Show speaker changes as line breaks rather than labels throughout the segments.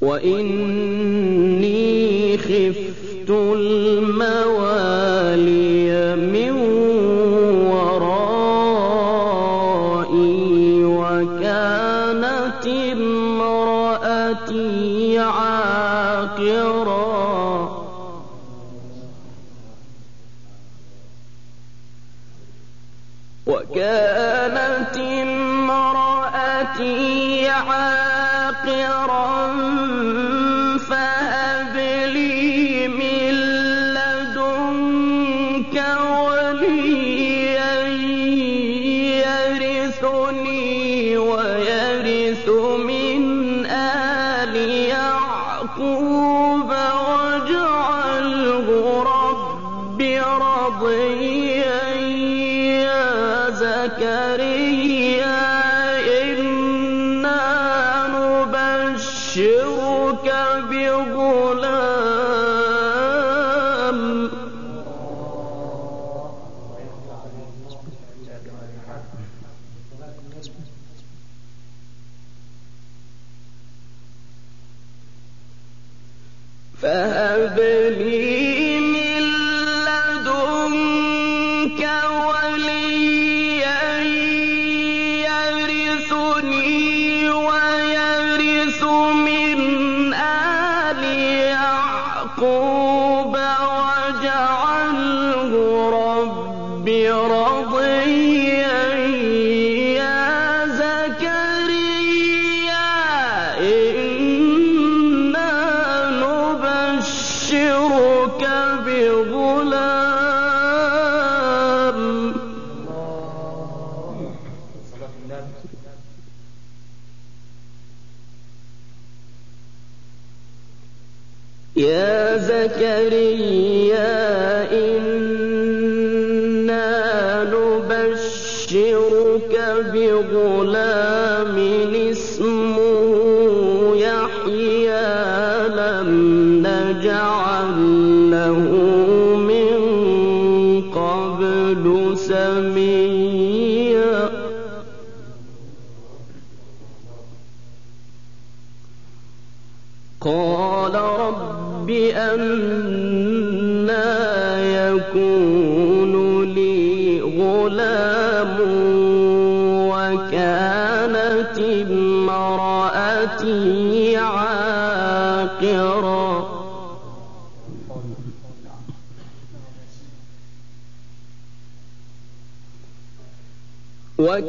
وإني خفت الموت زكريا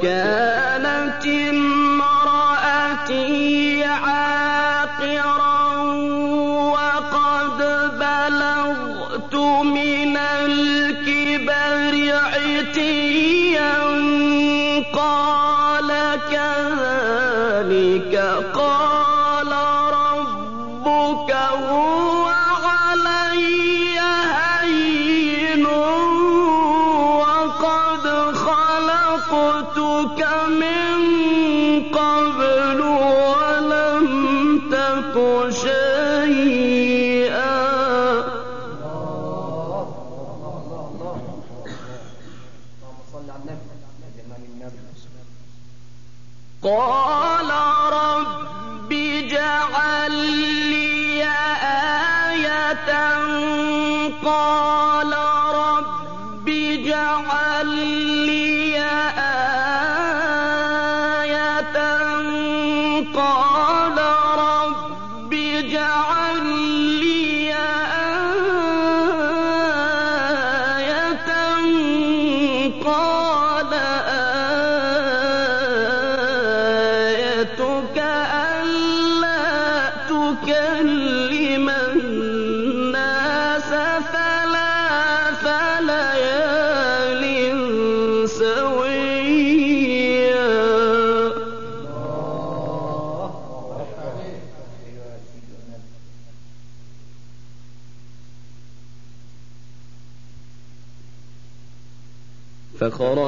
كان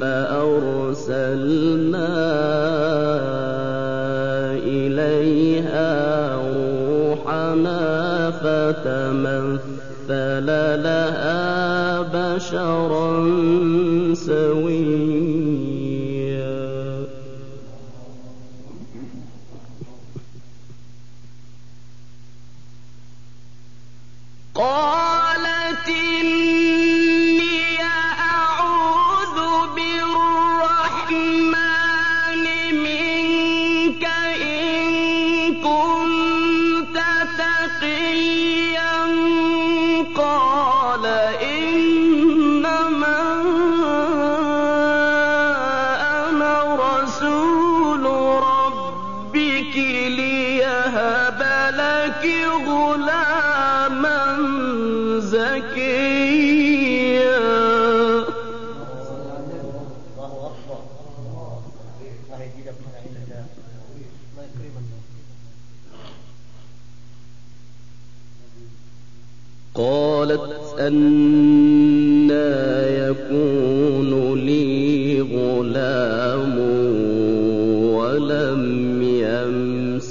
فأرسلنا إليها روحنا فتمثل لها بشرا سويا.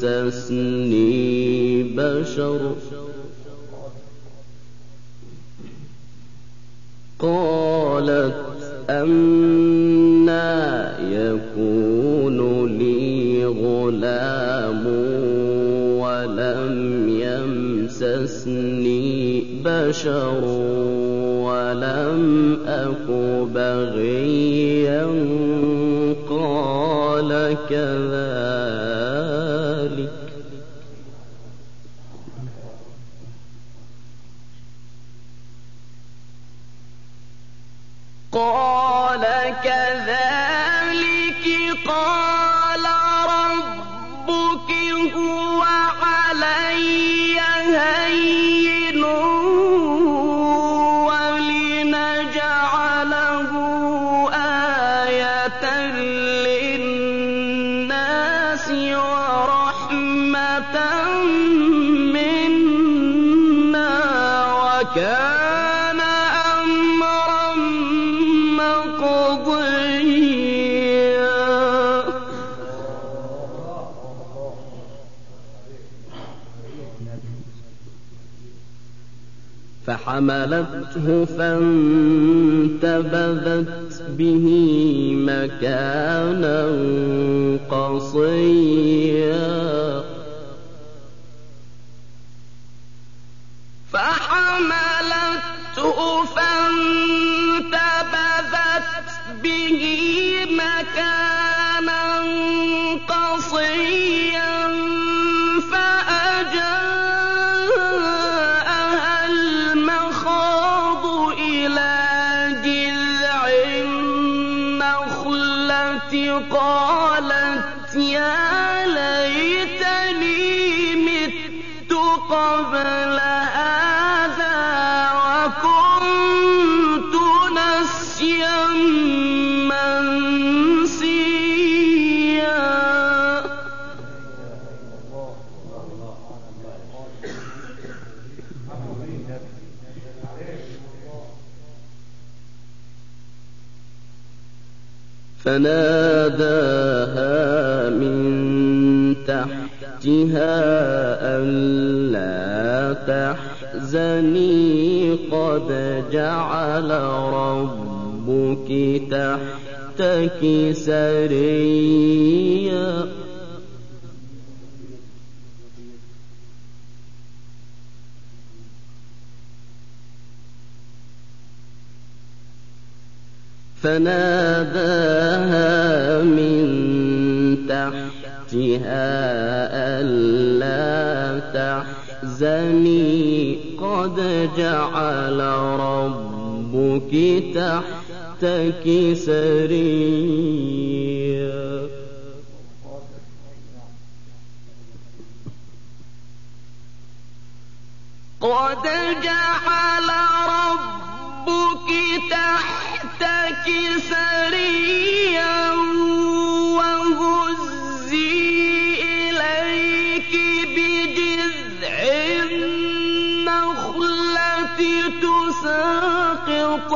يمسسني بشر. قالت أنا يكون لي غلام ولم يمسسني بشر ولم أك بغيا. قال كذلك فحملته فانتبذت به مكانا قصيا. قالت يا ليتني مت قبل هذا وكنت نسيا منسيا. فناداها من تحتها ألا تحزني قد جعل ربك تحتك سريا. فناداها تحتها ألا تحزني. قد جعل ربك تحتك سريا قد جعل ربك تحتك سريا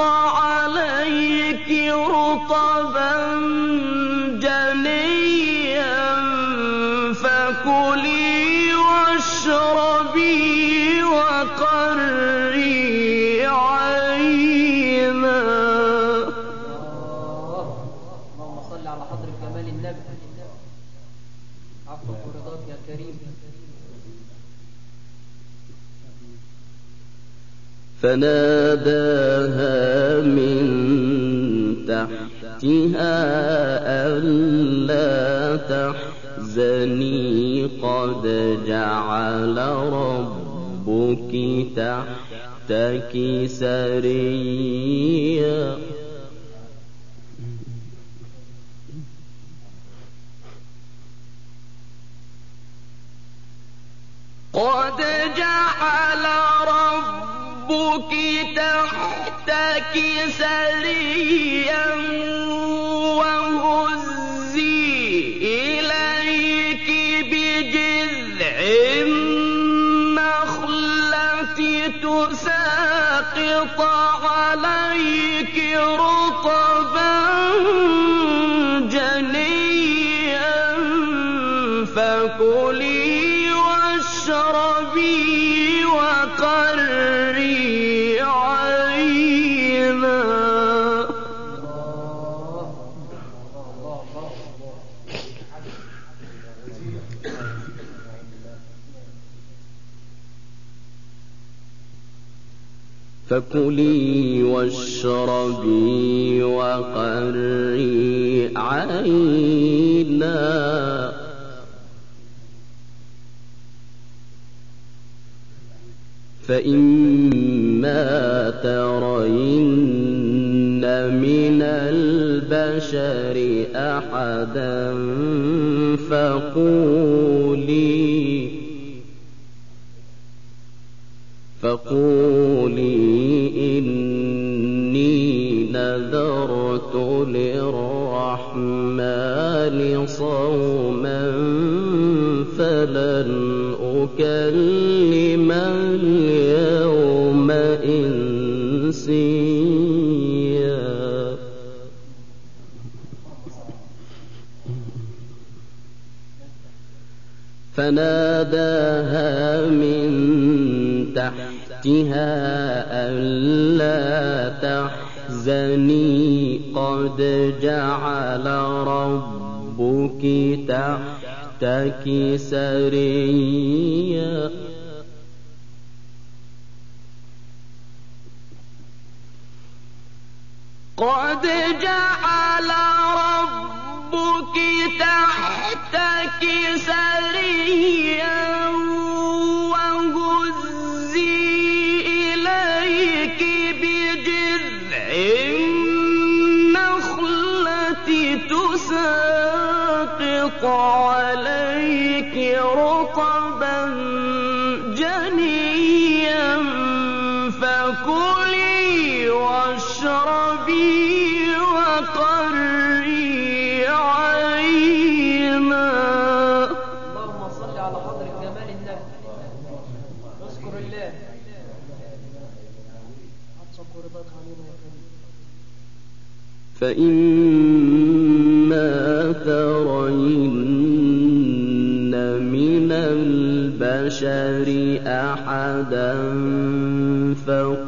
عليك رطبا فناداها من تحتها ألا تحزني قد جعل ربك تحتك سريا. قد جعل ربك تحتك سريا وهزي إليك بجذع النخلة تساقط عليك رطبا جنيا فكلي واشربي وقري فكلي واشربي وقري عينا. فإما ترين من البشر أحدا فقولي فقولي نذرت للرحمن صوما فلن أكلم اليوم إنسيا. فناداها من تحتها ألا تحزني قد جعل ربك تحتك سريا. قد جعل ربك تحتك سريا. عليك رطبا جنيا فكلي واشربي وقري عينا.
اللهم صل على قدر جمال النبي اذكر الله. عطشك
البشر أحدا فقولي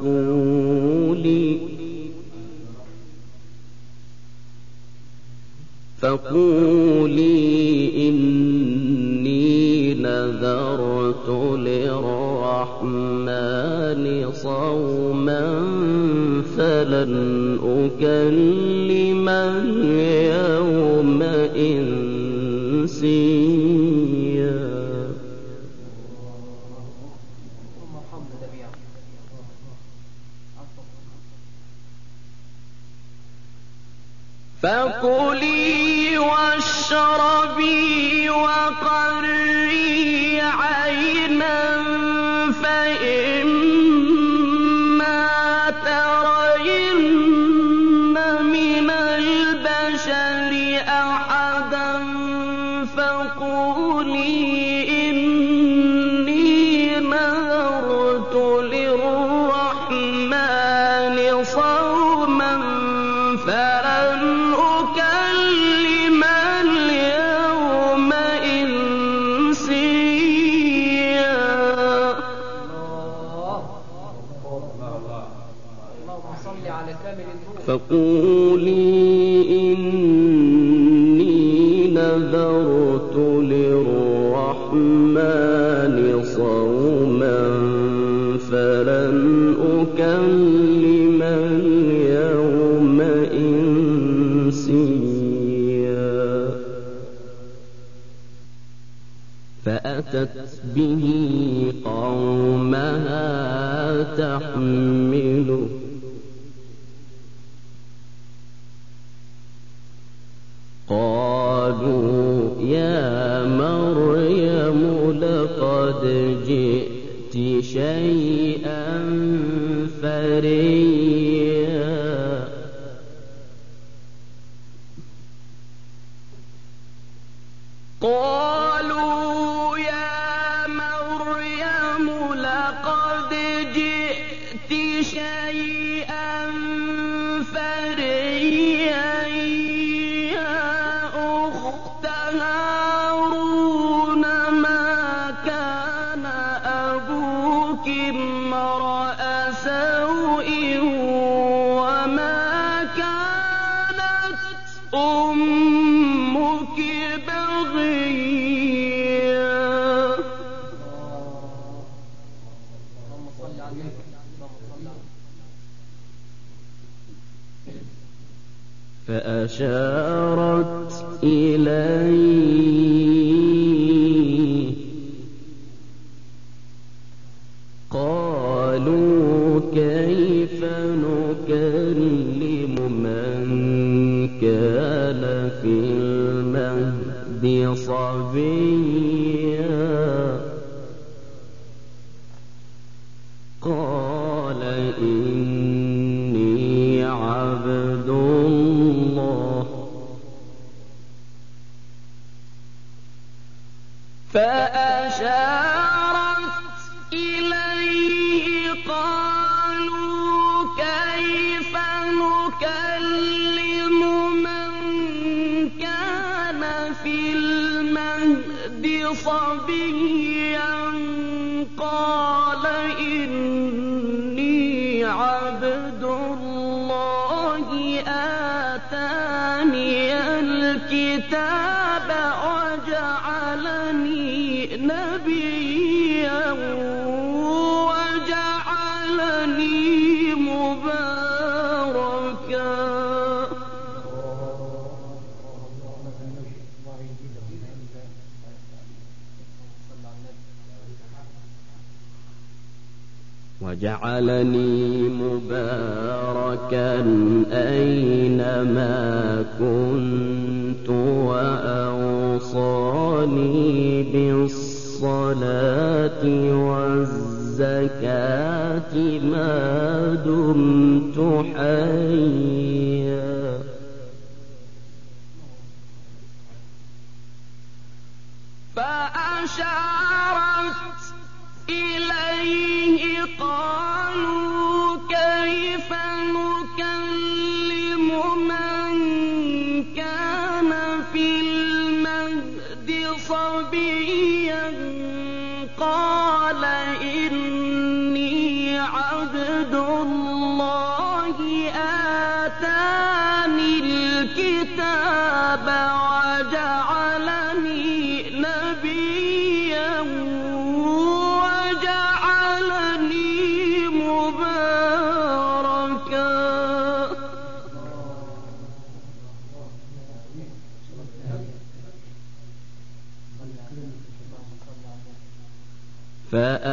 تحمل. قالوا يا مريم لقد جئت شيئا بصبي جعلني مباركا أينما كنت وأوصاني بالصلاة والزكاة ما دمت حيا. فأشارت القاعدة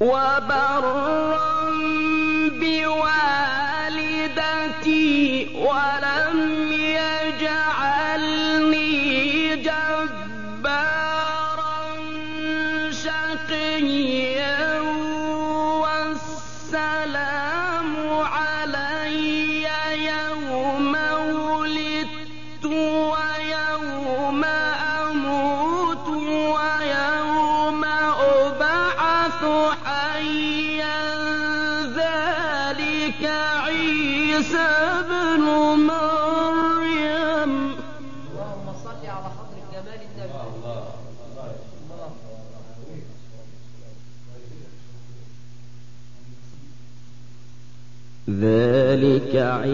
بوالدتي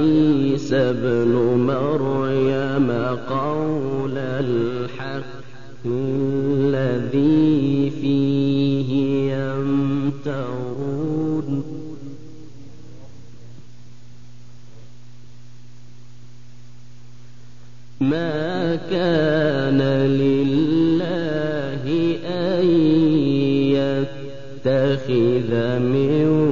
عيسى ابن مريم قول الحق الذي فيه يمترون. ما كان لله أن يتخذ من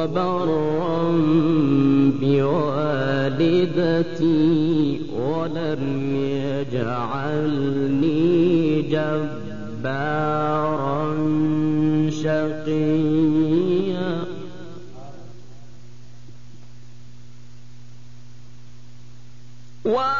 وبرا بوالدتي ولم يجعلني جبارا شقيا. وبرا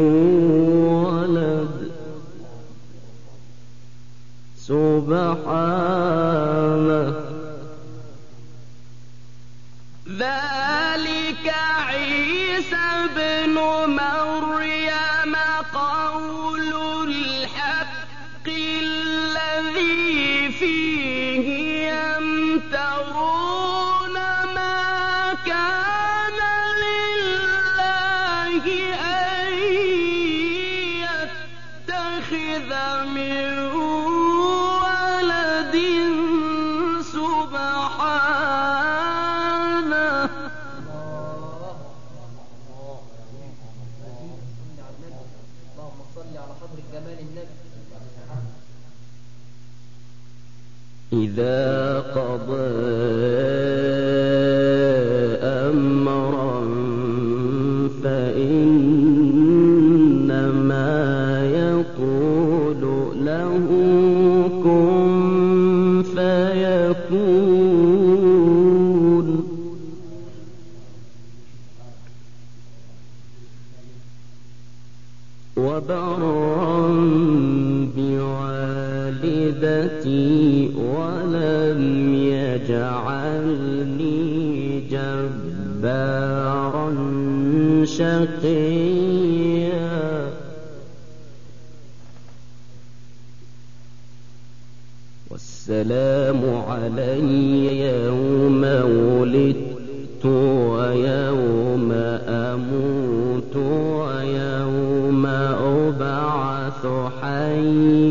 شقيا. والسلام علي يوم ولدت ويوم أموت ويوم أبعث حيا.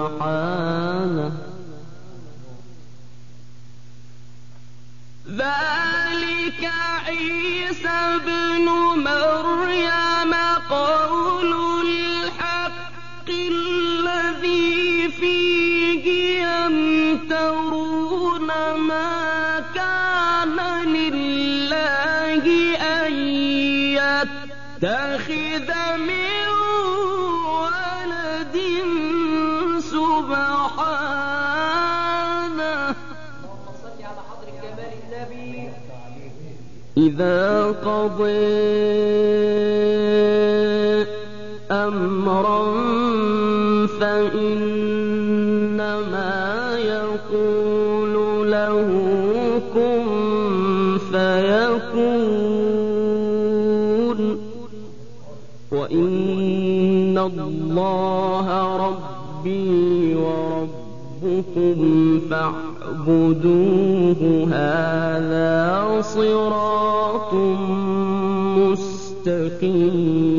أن يتخذ من ولد سبحانه. إذا قضي أمرا فإن الله ربي وربكم فاعبدوه. هذا صراط مستقيم.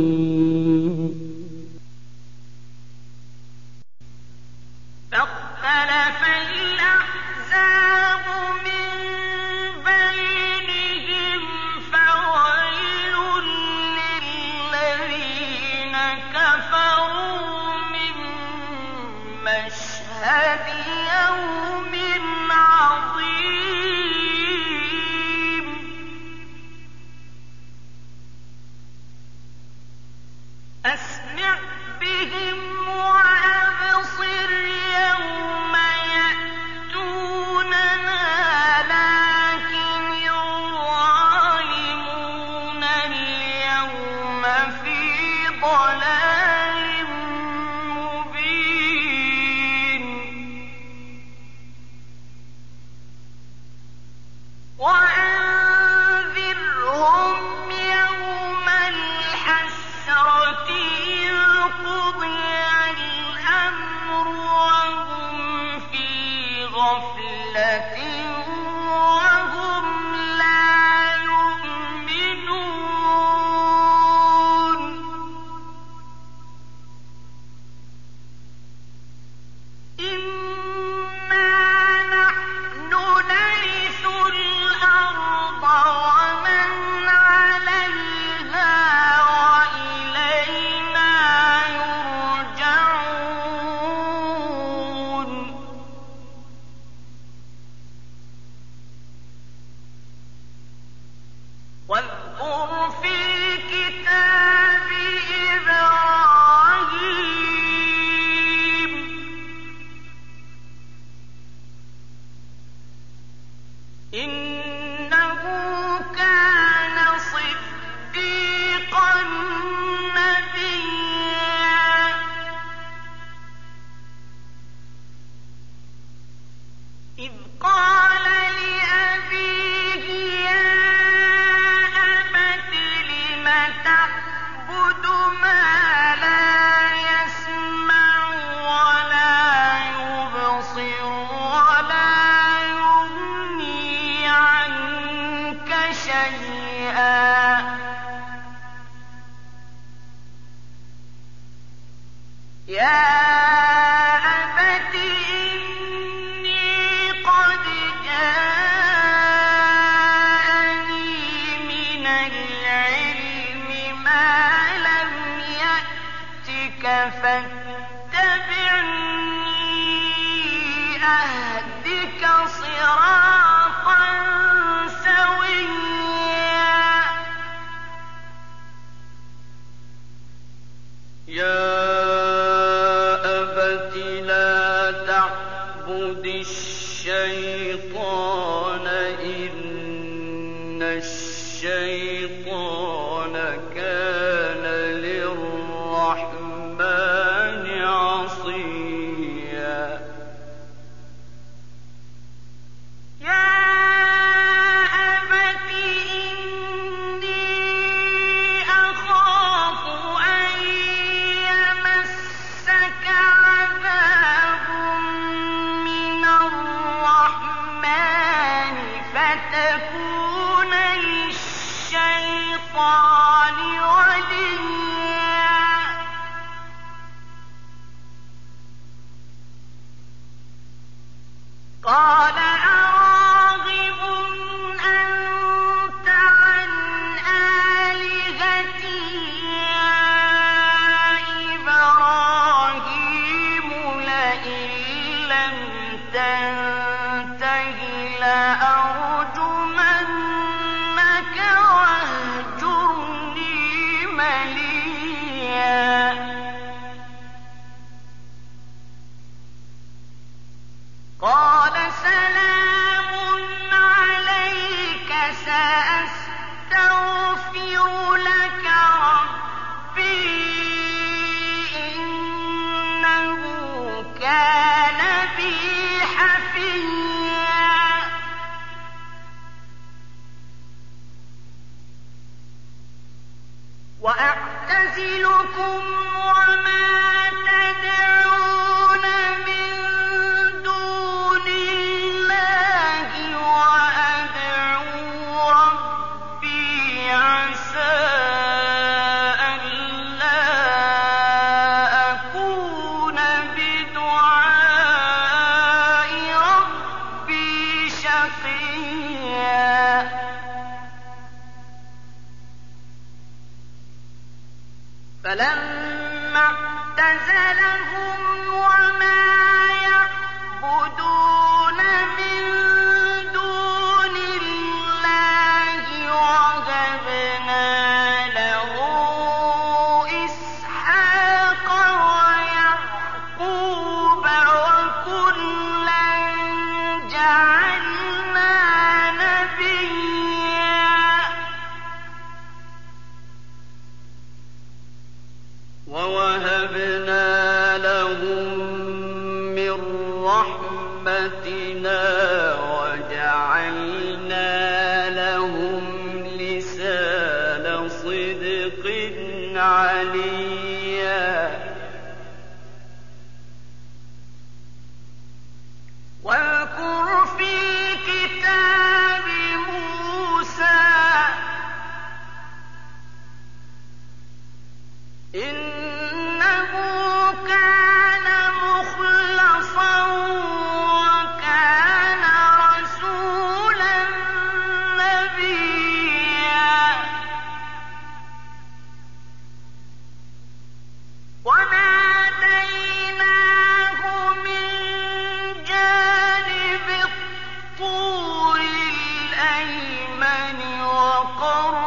اليمن وقر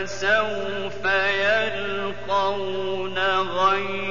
فسوف يلقون غيا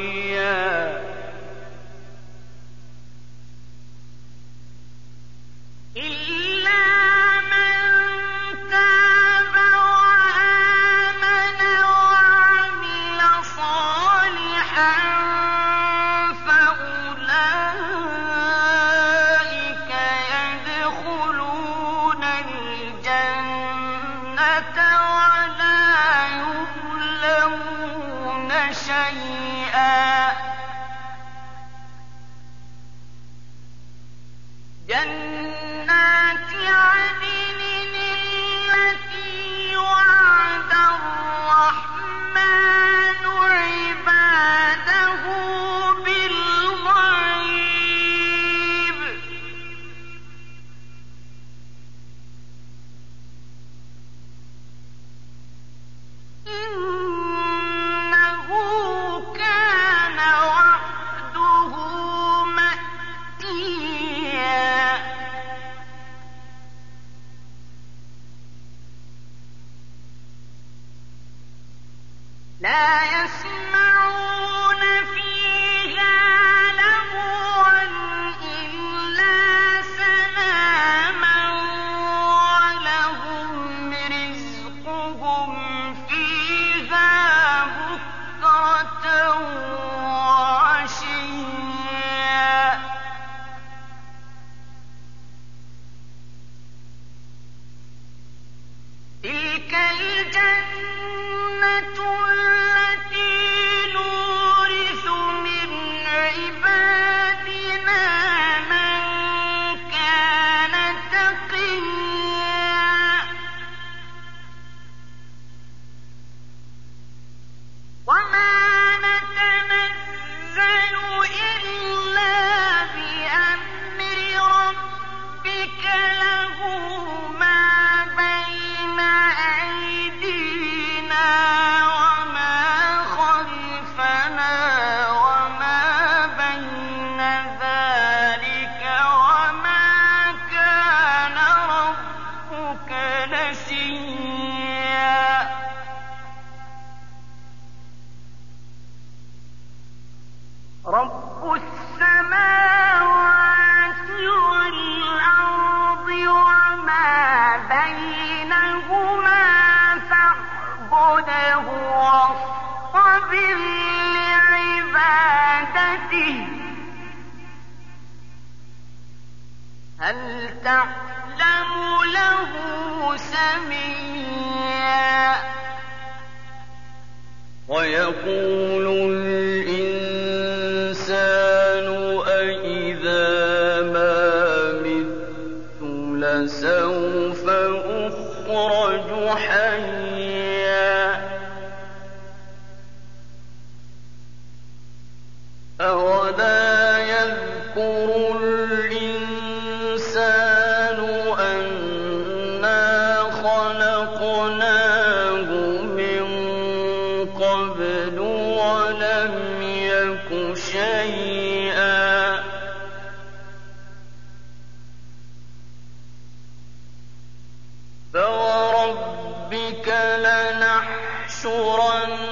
والشياطين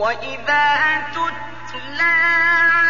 وإذا تتلى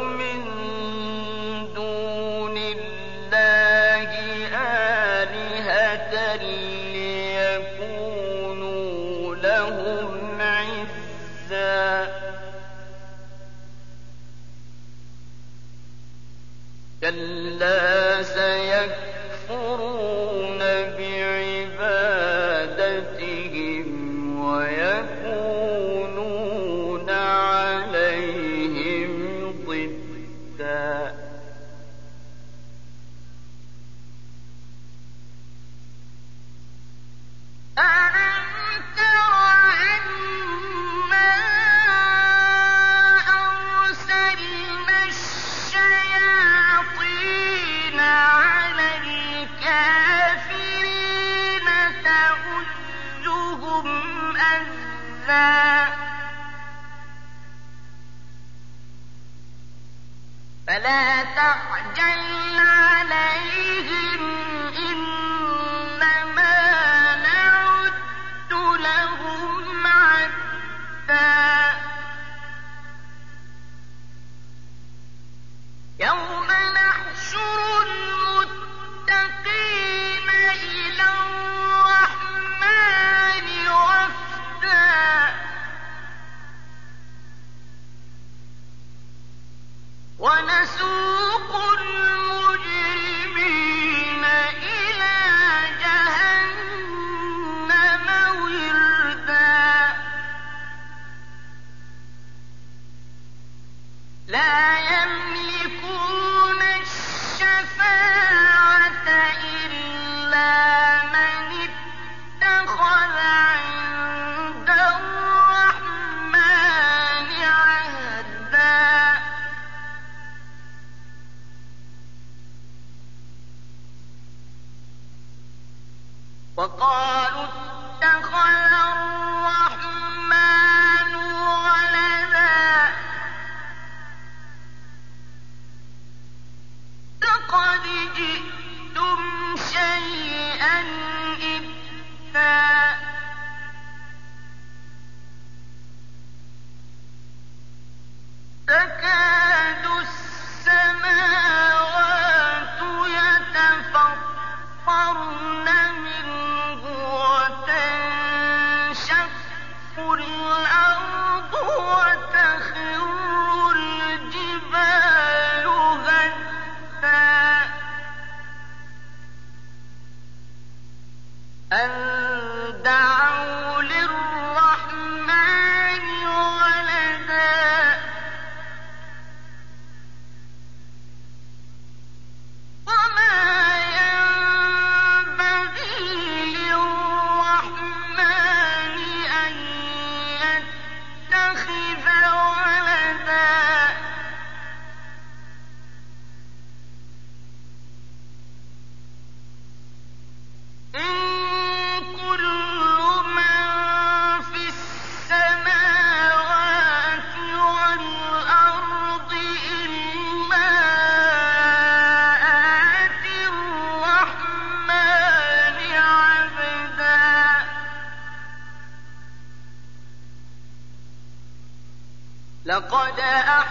لقد أحصاهم